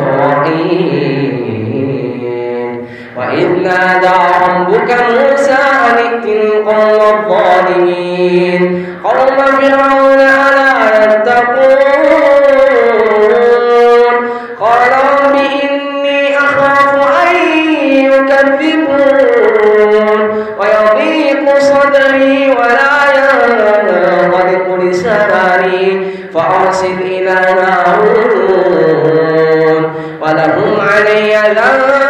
الرحيم وإذ نادى ربك موسى أن ائت القوم الظالمين. قوم فرعون ينفع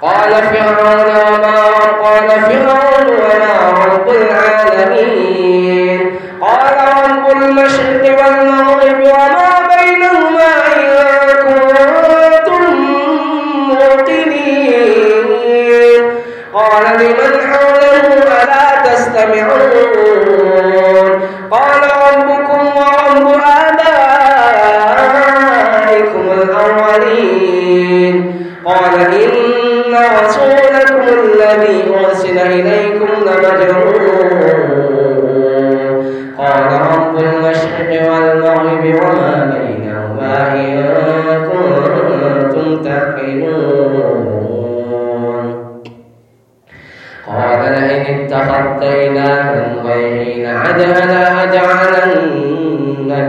قال فرعون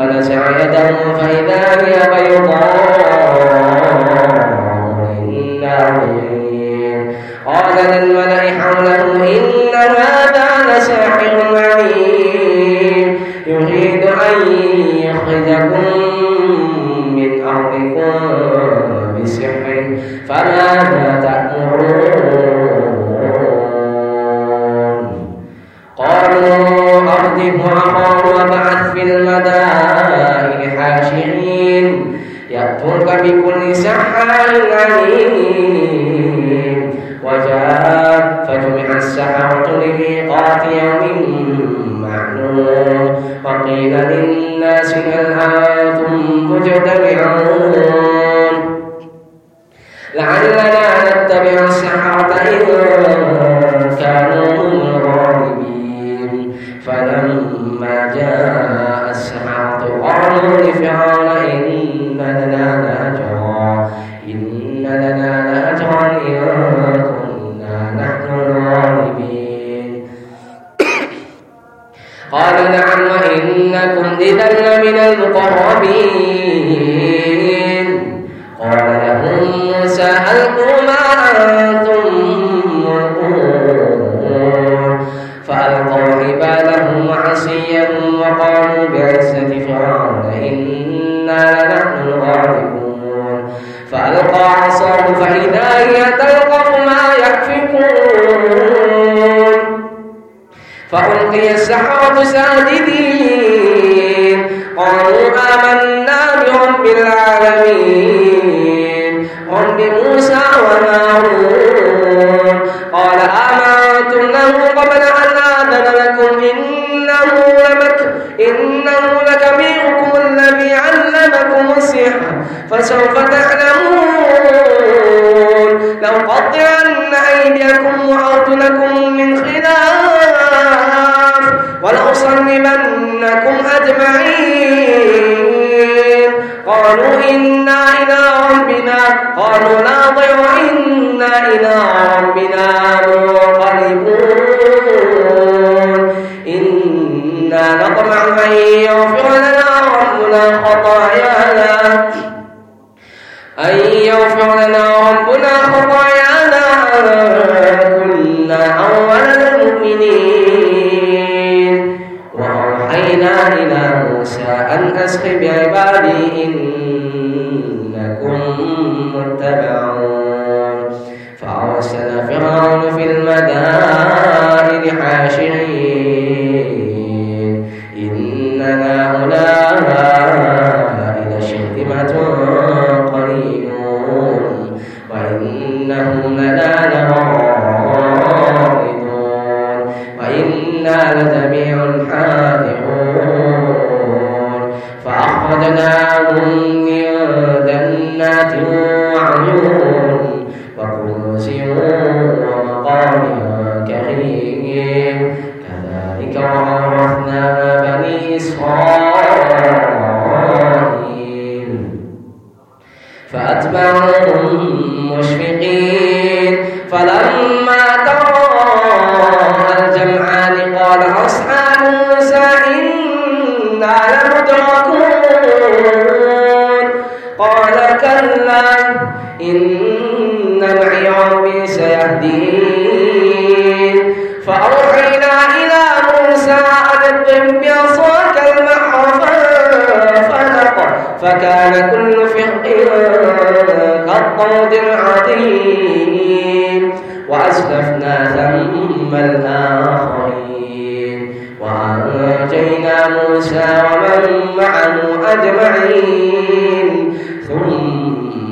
ونزع يده فإذا هي بيضاء للناظرين قال للملأ حوله إن هذا لساحر عليم. يريد أن يخرجكم من أرضكم بسحره فماذا تأمرون؟ قالوا أرجه أخاه سحار عليم وجاء فجمع السحرة لميقات يوم لعلنا نتبع السحرة إن فسوف تعلمون لأقطعن أيديكم وأرجلكم من خلاف ولأصلبنكم أجمعين. قالوا إنا إلى ربنا قالوا لا ضير إنا إلى ربنا منقلبون. إنا نطمع أن يغفر لنا ربنا فأخرجناهم كلا إن معي ربي سيهدين. فأوحينا إلى موسى أن اضرب بعصاك البحر فانفلق فكان كل فرق كالطود العظيم وأسلفنا ثم الآخرين. وأنجينا موسى ومن معه أجمعين. ثم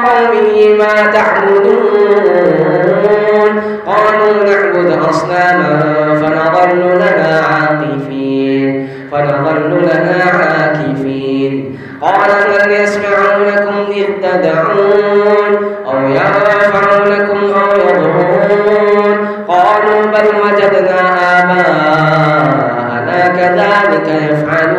وقومه ما تعبدون. قالوا نعبد أصناما فنظل لها عاقفين فنظل لها عاكفين. قال هل يسمعونكم إذ تدعون؟ أو ينفعونكم أو يضرون؟ قالوا بل وجدنا آباءنا كذلك يفعلون.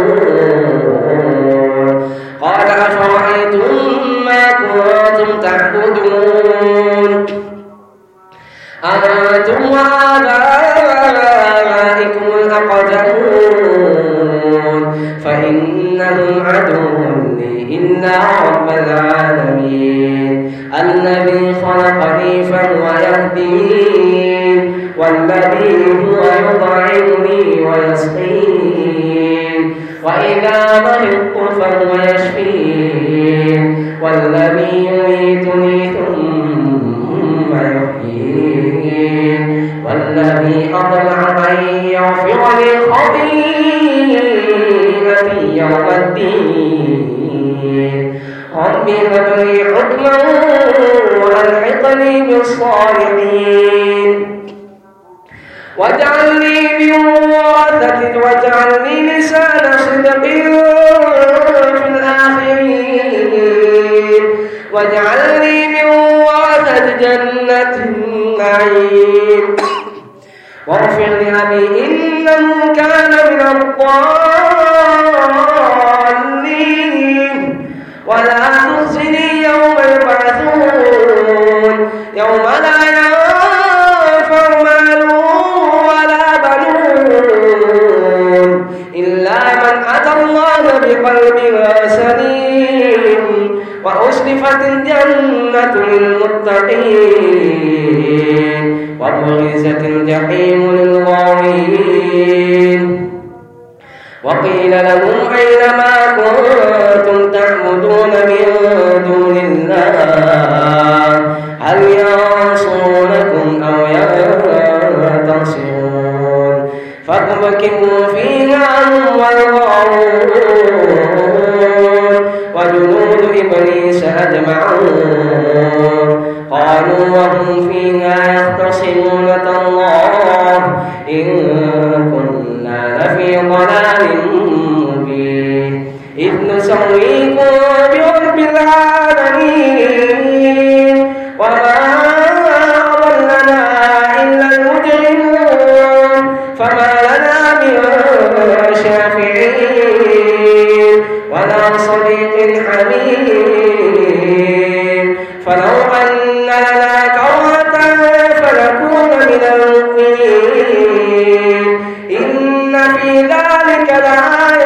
والذي هو يطعمني ويسقين. وإذا مرضت فهو يشفين. والذي يميتني ثم يحيين. والذي أطلع أن يغفر لي خطيئتي يوم الدين. رب هب لي حكما واجعلني من ورثة واجعلني لسان صدق في الآخرين. واجعلني من ورثة جنة النعيم. واغفر لأبي إنه كان من الضالين. ولا للمتقين وبرزت الجحيم للغاوين وقيل لهم أين ما كنتم إذ نسويكم برب العالمين وما أضلنا إلا المجرمون فما لنا من شافعين ولا صديق حميم فلو أن لنا كرة فنكون من المؤمنين إن في ذلك لآية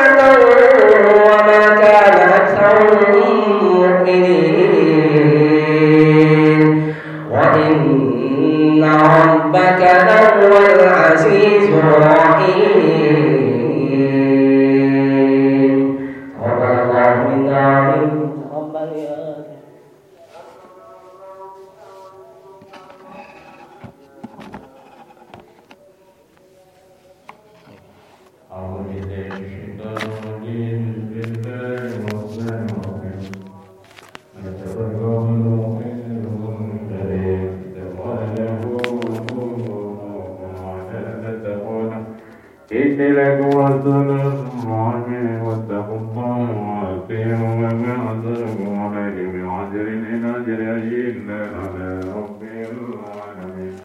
in there.